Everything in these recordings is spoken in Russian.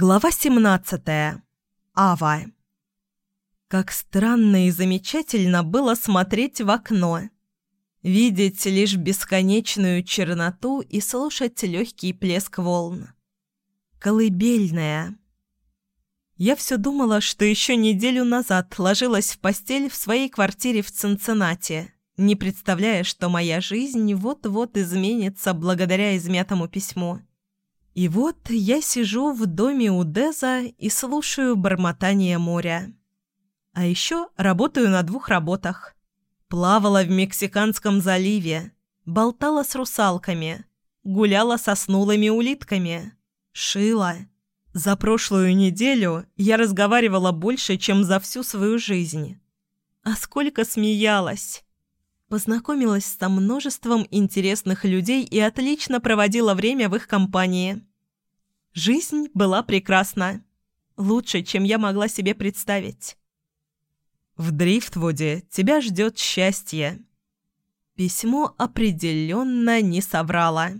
Глава 17. Ава. Как странно и замечательно было смотреть в окно. Видеть лишь бесконечную черноту и слушать легкий плеск волн. Колыбельная. Я все думала, что еще неделю назад ложилась в постель в своей квартире в Цинциннати, не представляя, что моя жизнь вот-вот изменится благодаря измятому письму. И вот я сижу в доме у Деза и слушаю бормотание моря. А еще работаю на двух работах. Плавала в Мексиканском заливе, болтала с русалками, гуляла со снулыми улитками, шила. За прошлую неделю я разговаривала больше, чем за всю свою жизнь. А сколько смеялась! Познакомилась со множеством интересных людей и отлично проводила время в их компании. Жизнь была прекрасна. Лучше, чем я могла себе представить. В Дрифтвуде тебя ждет счастье. Письмо определенно не соврало.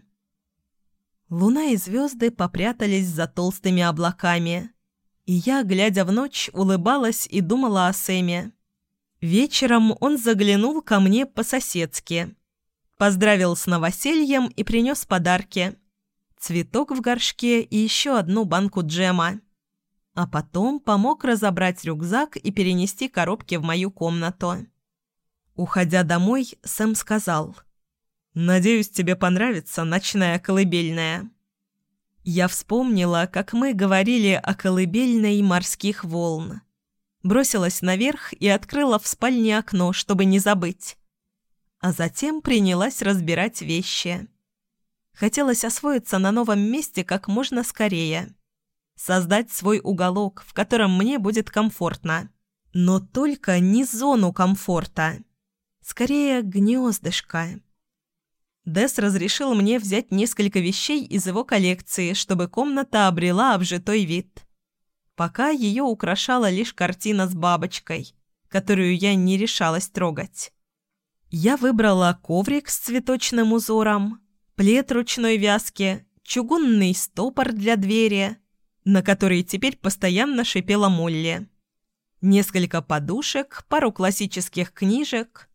Луна и звезды попрятались за толстыми облаками. И я, глядя в ночь, улыбалась и думала о Сэме. Вечером он заглянул ко мне по-соседски. Поздравил с новосельем и принес подарки – цветок в горшке и еще одну банку джема. А потом помог разобрать рюкзак и перенести коробки в мою комнату. Уходя домой, Сэм сказал. «Надеюсь, тебе понравится ночная колыбельная». Я вспомнила, как мы говорили о колыбельной морских волн. Бросилась наверх и открыла в спальне окно, чтобы не забыть. А затем принялась разбирать вещи. Хотелось освоиться на новом месте как можно скорее. Создать свой уголок, в котором мне будет комфортно. Но только не зону комфорта. Скорее, гнездышко. Дес разрешил мне взять несколько вещей из его коллекции, чтобы комната обрела обжитой вид. Пока ее украшала лишь картина с бабочкой, которую я не решалась трогать. Я выбрала коврик с цветочным узором, плед ручной вязки, чугунный стопор для двери, на который теперь постоянно шипела Молли. Несколько подушек, пару классических книжек.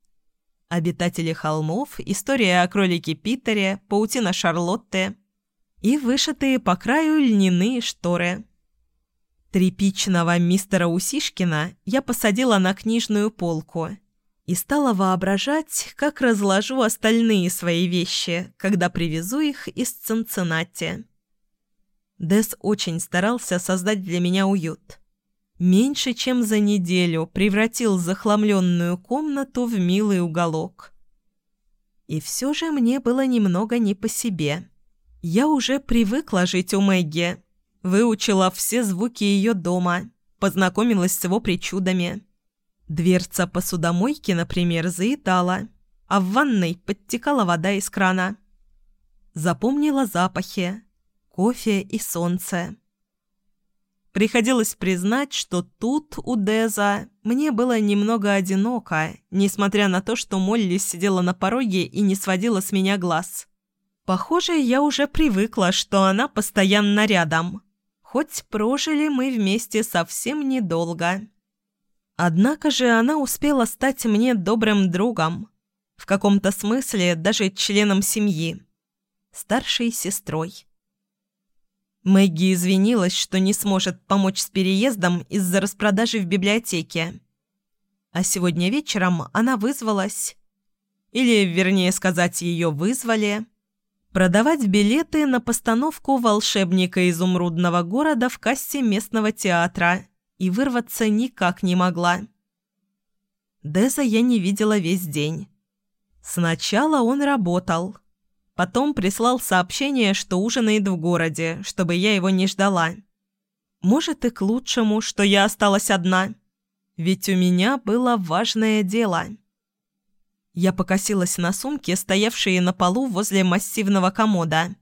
«Обитатели холмов», «История о кролике Питере», «Паутина Шарлотты» и вышитые по краю льняные шторы. Тряпичного мистера Усишкина я посадила на книжную полку – и стала воображать, как разложу остальные свои вещи, когда привезу их из Цинциннати. Дес очень старался создать для меня уют. Меньше чем за неделю превратил захламленную комнату в милый уголок. И все же мне было немного не по себе. Я уже привыкла жить у Мэгги, выучила все звуки ее дома, познакомилась с его причудами. Дверца посудомойки, например, заедала, а в ванной подтекала вода из крана. Запомнила запахи, кофе и солнце. Приходилось признать, что тут, у Деза, мне было немного одиноко, несмотря на то, что Молли сидела на пороге и не сводила с меня глаз. Похоже, я уже привыкла, что она постоянно рядом. Хоть прожили мы вместе совсем недолго. Однако же она успела стать мне добрым другом, в каком-то смысле даже членом семьи, старшей сестрой. Мэгги извинилась, что не сможет помочь с переездом из-за распродажи в библиотеке. А сегодня вечером она вызвалась, или, вернее сказать, ее вызвали, продавать билеты на постановку «Волшебника изумрудного города» в кассе местного театра – и вырваться никак не могла. Деза я не видела весь день. Сначала он работал. Потом прислал сообщение, что ужинает в городе, чтобы я его не ждала. Может и к лучшему, что я осталась одна. Ведь у меня было важное дело. Я покосилась на сумки, стоявшие на полу возле массивного комода.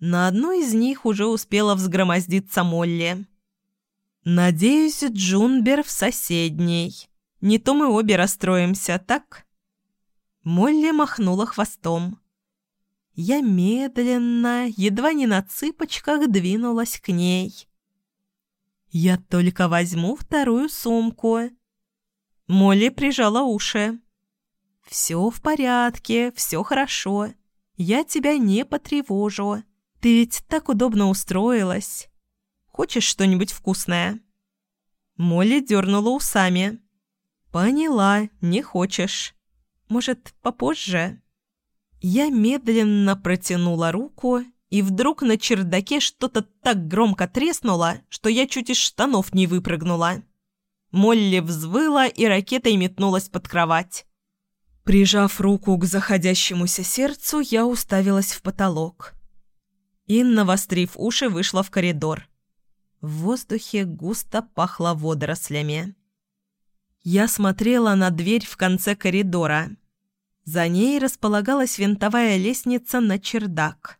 На одной из них уже успела взгромоздиться Молли. «Надеюсь, Джунбер в соседней. Не то мы обе расстроимся, так?» Молли махнула хвостом. Я медленно, едва не на цыпочках, двинулась к ней. «Я только возьму вторую сумку». Молли прижала уши. «Все в порядке, все хорошо. Я тебя не потревожу. Ты ведь так удобно устроилась. Хочешь что-нибудь вкусное?» Молли дернула усами. «Поняла, не хочешь. Может, попозже?» Я медленно протянула руку, и вдруг на чердаке что-то так громко треснуло, что я чуть из штанов не выпрыгнула. Молли взвыла и ракетой метнулась под кровать. Прижав руку к заходящемуся сердцу, я уставилась в потолок. Инна, вострив уши, вышла в коридор. В воздухе густо пахло водорослями. Я смотрела на дверь в конце коридора. За ней располагалась винтовая лестница на чердак.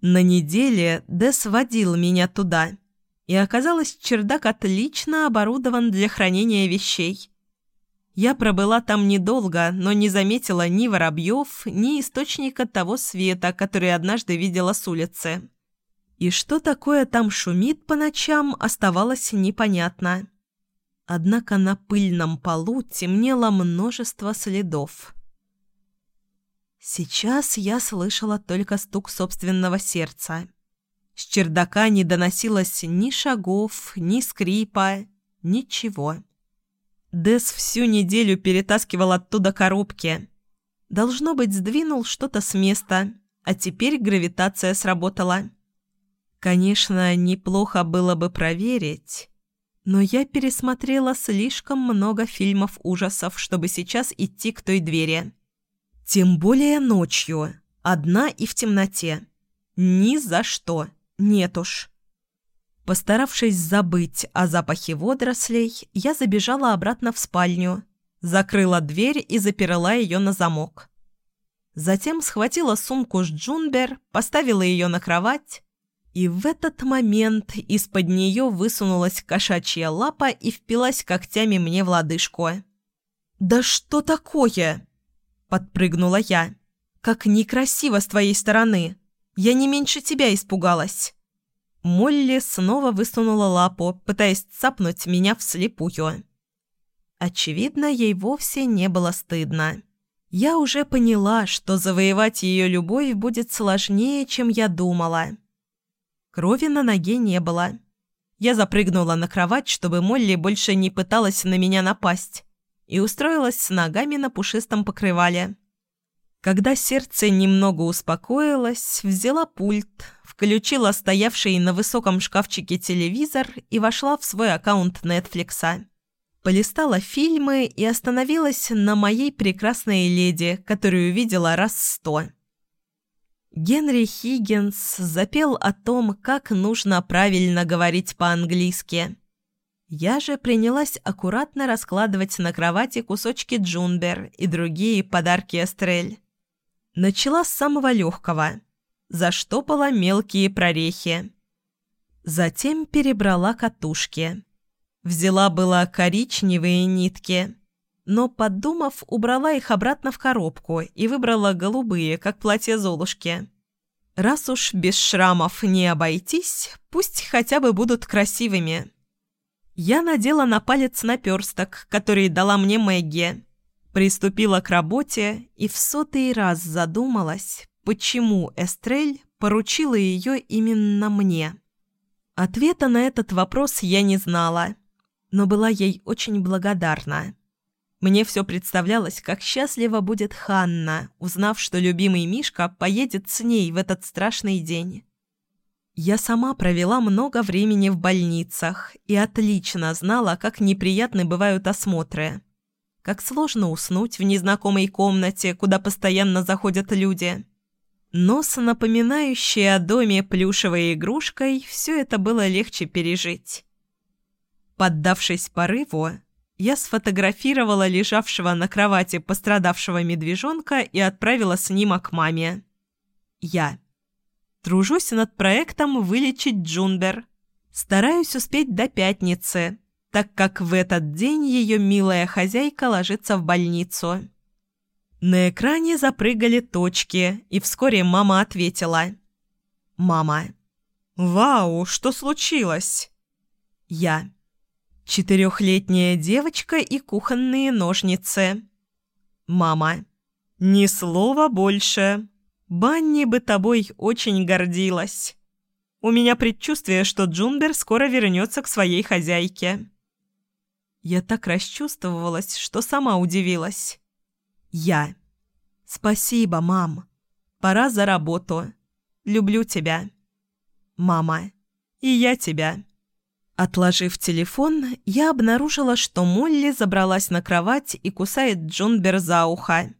На неделе Дэс водил меня туда – и оказалось, чердак отлично оборудован для хранения вещей. Я пробыла там недолго, но не заметила ни воробьев, ни источника того света, который однажды видела с улицы. И что такое там шумит по ночам, оставалось непонятно. Однако на пыльном полу темнело множество следов. Сейчас я слышала только стук собственного сердца. С чердака не доносилось ни шагов, ни скрипа, ничего. Дес всю неделю перетаскивал оттуда коробки. Должно быть, сдвинул что-то с места, а теперь гравитация сработала. Конечно, неплохо было бы проверить, но я пересмотрела слишком много фильмов ужасов, чтобы сейчас идти к той двери. Тем более ночью, одна и в темноте. Ни за что. Нет уж. Постаравшись забыть о запахе водорослей, я забежала обратно в спальню, закрыла дверь и заперла ее на замок. Затем схватила сумку с Джунбер, поставила ее на кровать, и в этот момент из-под нее высунулась кошачья лапа и впилась когтями мне в лодыжку. «Да что такое?» – подпрыгнула я. «Как некрасиво с твоей стороны!» Я не меньше тебя испугалась». Молли снова высунула лапу, пытаясь цапнуть меня вслепую. Очевидно, ей вовсе не было стыдно. Я уже поняла, что завоевать ее любовь будет сложнее, чем я думала. Крови на ноге не было. Я запрыгнула на кровать, чтобы Молли больше не пыталась на меня напасть, и устроилась с ногами на пушистом покрывале. Когда сердце немного успокоилось, взяла пульт, включила стоявший на высоком шкафчике телевизор и вошла в свой аккаунт Нетфликса. Полистала фильмы и остановилась на моей прекрасной леди, которую видела раз сто. Генри Хиггинс запел о том, как нужно правильно говорить по-английски. Я же принялась аккуратно раскладывать на кровати кусочки джунбер и другие подарки Эстрель. Начала с самого легкого. Заштопала мелкие прорехи. Затем перебрала катушки. Взяла было коричневые нитки, но, подумав, убрала их обратно в коробку и выбрала голубые, как платье Золушки. Раз уж без шрамов не обойтись, пусть хотя бы будут красивыми. Я надела на палец наперсток, который дала мне Мэгги, Приступила к работе и в сотый раз задумалась, почему Эстрель поручила ее именно мне. Ответа на этот вопрос я не знала, но была ей очень благодарна. Мне все представлялось, как счастлива будет Ханна, узнав, что любимый Мишка поедет с ней в этот страшный день. Я сама провела много времени в больницах и отлично знала, как неприятны бывают осмотры. Как сложно уснуть в незнакомой комнате, куда постоянно заходят люди. Но с напоминающей о доме плюшевой игрушкой все это было легче пережить. Поддавшись порыву, я сфотографировала лежавшего на кровати пострадавшего медвежонка и отправила снимок маме. Я. Тружусь над проектом «Вылечить Джунбер». Стараюсь успеть до пятницы, так как в этот день ее милая хозяйка ложится в больницу. На экране запрыгали точки, и вскоре мама ответила. «Мама». «Вау, что случилось?» Я. Четырехлетняя девочка и кухонные ножницы. Мама. Ни слова больше. Банни бы тобой очень гордилась. У меня предчувствие, что Джунбер скоро вернется к своей хозяйке. Я так расчувствовалась, что сама удивилась. Я. Спасибо, мам. Пора за работу. Люблю тебя. Мама. И я тебя. Отложив телефон, я обнаружила, что Молли забралась на кровать и кусает Джунбер за ухо.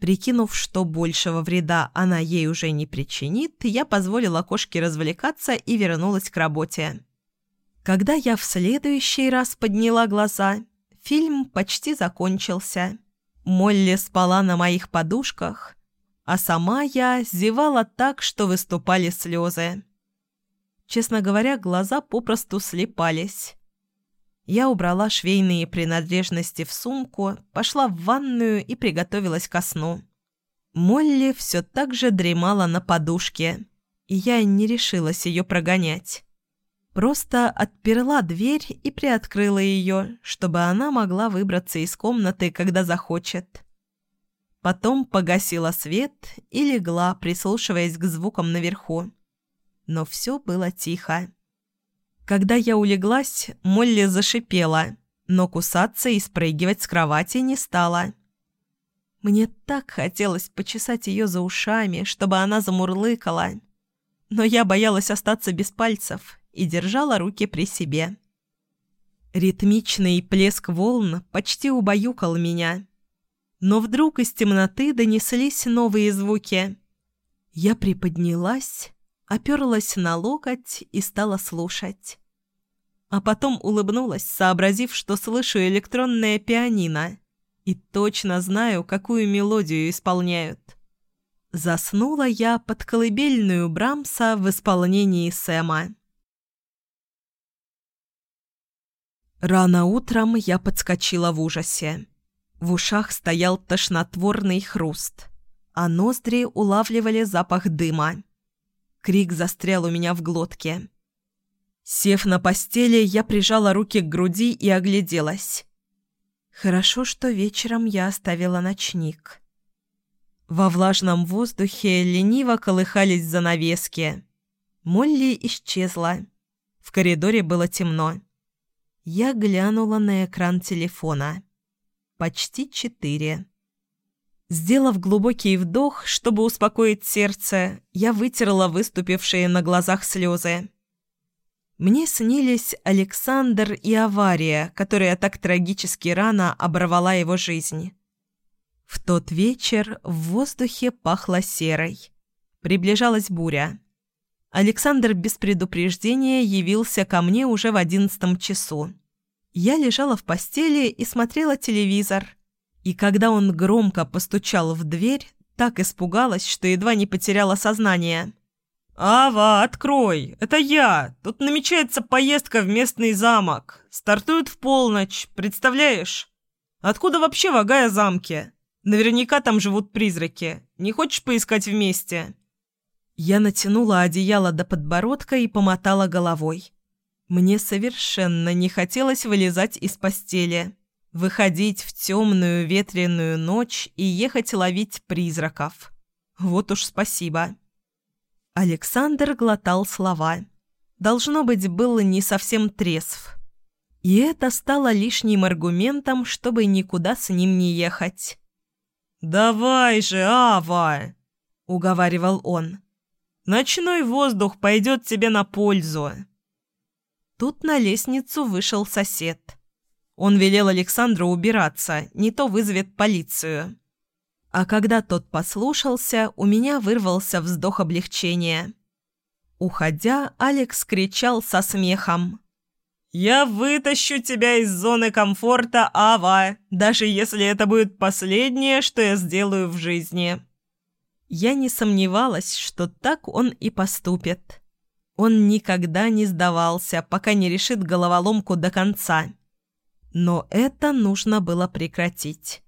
Прикинув, что большего вреда она ей уже не причинит, я позволила кошке развлекаться и вернулась к работе. Когда я в следующий раз подняла глаза, фильм почти закончился. Молли спала на моих подушках, а сама я зевала так, что выступали слезы. Честно говоря, глаза попросту слепались. Я убрала швейные принадлежности в сумку, пошла в ванную и приготовилась ко сну. Молли все так же дремала на подушке, и я не решилась ее прогонять. Просто отперла дверь и приоткрыла ее, чтобы она могла выбраться из комнаты, когда захочет. Потом погасила свет и легла, прислушиваясь к звукам наверху. Но все было тихо. Когда я улеглась, Молли зашипела, но кусаться и спрыгивать с кровати не стала. Мне так хотелось почесать ее за ушами, чтобы она замурлыкала. Но я боялась остаться без пальцев и держала руки при себе. Ритмичный плеск волн почти убаюкал меня. Но вдруг из темноты донеслись новые звуки. Я приподнялась оперлась на локоть и стала слушать. А потом улыбнулась, сообразив, что слышу электронное пианино и точно знаю, какую мелодию исполняют. Заснула я под колыбельную Брамса в исполнении Сэма. Рано утром я подскочила в ужасе. В ушах стоял тошнотворный хруст, а ноздри улавливали запах дыма. Крик застрял у меня в глотке. Сев на постели, я прижала руки к груди и огляделась. Хорошо, что вечером я оставила ночник. Во влажном воздухе лениво колыхались занавески. Молли исчезла. В коридоре было темно. Я глянула на экран телефона. Почти четыре. Сделав глубокий вдох, чтобы успокоить сердце, я вытерла выступившие на глазах слезы. Мне снились Александр и авария, которая так трагически рано оборвала его жизнь. В тот вечер в воздухе пахло серой. Приближалась буря. Александр без предупреждения явился ко мне уже в одиннадцатом часу. Я лежала в постели и смотрела телевизор – и когда он громко постучал в дверь, так испугалась, что едва не потеряла сознание. «Ава, открой! Это я! Тут намечается поездка в местный замок. Стартует в полночь, представляешь? Откуда вообще вага о замке? Наверняка там живут призраки. Не хочешь поискать вместе?» Я натянула одеяло до подбородка и помотала головой. Мне совершенно не хотелось вылезать из постели выходить в темную ветреную ночь и ехать ловить призраков. Вот уж спасибо. Александр глотал слова. Должно быть, был не совсем трезв. И это стало лишним аргументом, чтобы никуда с ним не ехать. «Давай же, Ава!» — уговаривал он. «Ночной воздух пойдет тебе на пользу». Тут на лестницу вышел сосед. Он велел Александру убираться, не то вызовет полицию. А когда тот послушался, у меня вырвался вздох облегчения. Уходя, Алекс кричал со смехом. «Я вытащу тебя из зоны комфорта, Ава, даже если это будет последнее, что я сделаю в жизни». Я не сомневалась, что так он и поступит. Он никогда не сдавался, пока не решит головоломку до конца. Но это нужно было прекратить.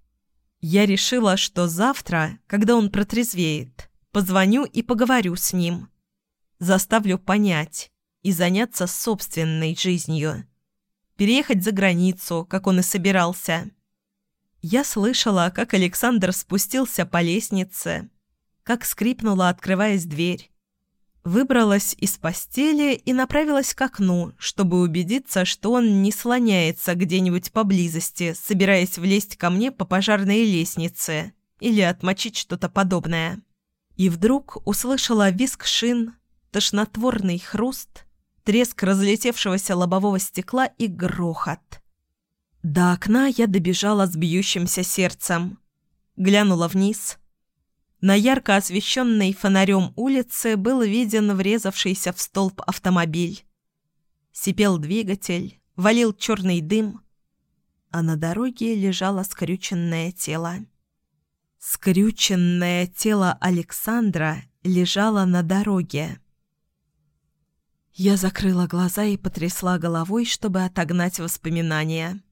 Я решила, что завтра, когда он протрезвеет, позвоню и поговорю с ним. Заставлю понять, и заняться собственной жизнью. Переехать за границу, как он и собирался. Я слышала, как Александр спустился по лестнице, как скрипнула, открываясь дверь. Выбралась из постели и направилась к окну, чтобы убедиться, что он не слоняется где-нибудь поблизости, собираясь влезть ко мне по пожарной лестнице или отмочить что-то подобное. И вдруг услышала визг шин, тошнотворный хруст, треск разлетевшегося лобового стекла и грохот. До окна я добежала с бьющимся сердцем. Глянула вниз. На ярко освещенной фонарем улице был виден врезавшийся в столб автомобиль. Сипел двигатель, валил черный дым, а на дороге лежало скрюченное тело. Скрюченное тело Александра лежало на дороге. Я закрыла глаза и потрясла головой, чтобы отогнать воспоминания.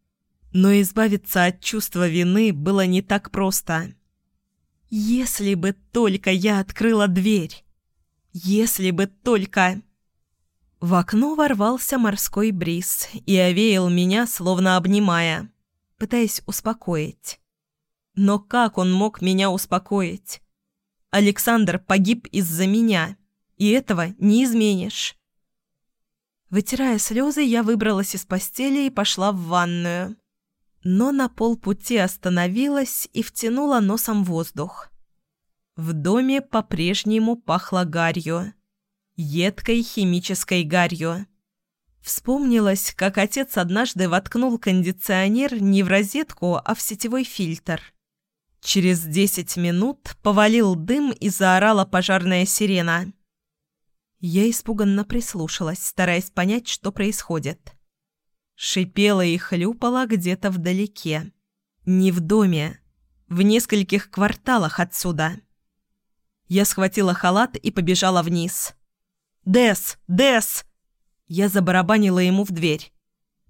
Но избавиться от чувства вины было не так просто. Если бы только я открыла дверь! Если бы только... В окно ворвался морской бриз и овеял меня, словно обнимая, пытаясь успокоить. Но как он мог меня успокоить? Александр погиб из-за меня, и этого не изменишь. Вытирая слезы, я выбралась из постели и пошла в ванную. Но на полпути остановилась и втянула носом воздух. В доме по-прежнему пахло гарью. Едкой химической гарью. Вспомнилось, как отец однажды воткнул кондиционер не в розетку, а в сетевой фильтр. Через десять минут повалил дым и заорала пожарная сирена. Я испуганно прислушалась, стараясь понять, что происходит. Шипела и хлюпала где-то вдалеке. Не в доме. В нескольких кварталах отсюда. Я схватила халат и побежала вниз. «Дес! Дес!» Я забарабанила ему в дверь.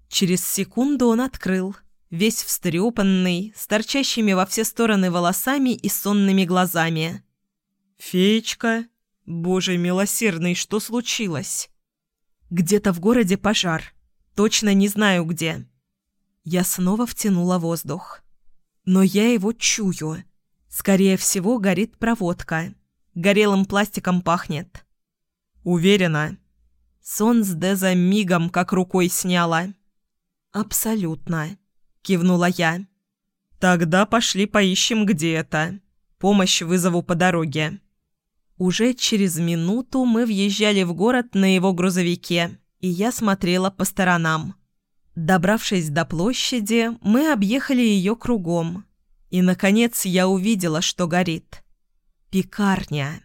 Через секунду он открыл, весь встрепанный, с торчащими во все стороны волосами и сонными глазами. «Феечка!» «Боже милосердный, что случилось?» «Где-то в городе пожар. Точно не знаю где». Я снова втянула воздух. Но я его чую. Скорее всего, горит проводка. Горелым пластиком пахнет. Уверена. Сон с Деза мигом как рукой сняла. «Абсолютно», — кивнула я. «Тогда пошли поищем, где это. Помощь вызову по дороге». Уже через минуту мы въезжали в город на его грузовике, и я смотрела по сторонам. Добравшись до площади, мы объехали ее кругом. И, наконец, я увидела, что горит. Пекарня.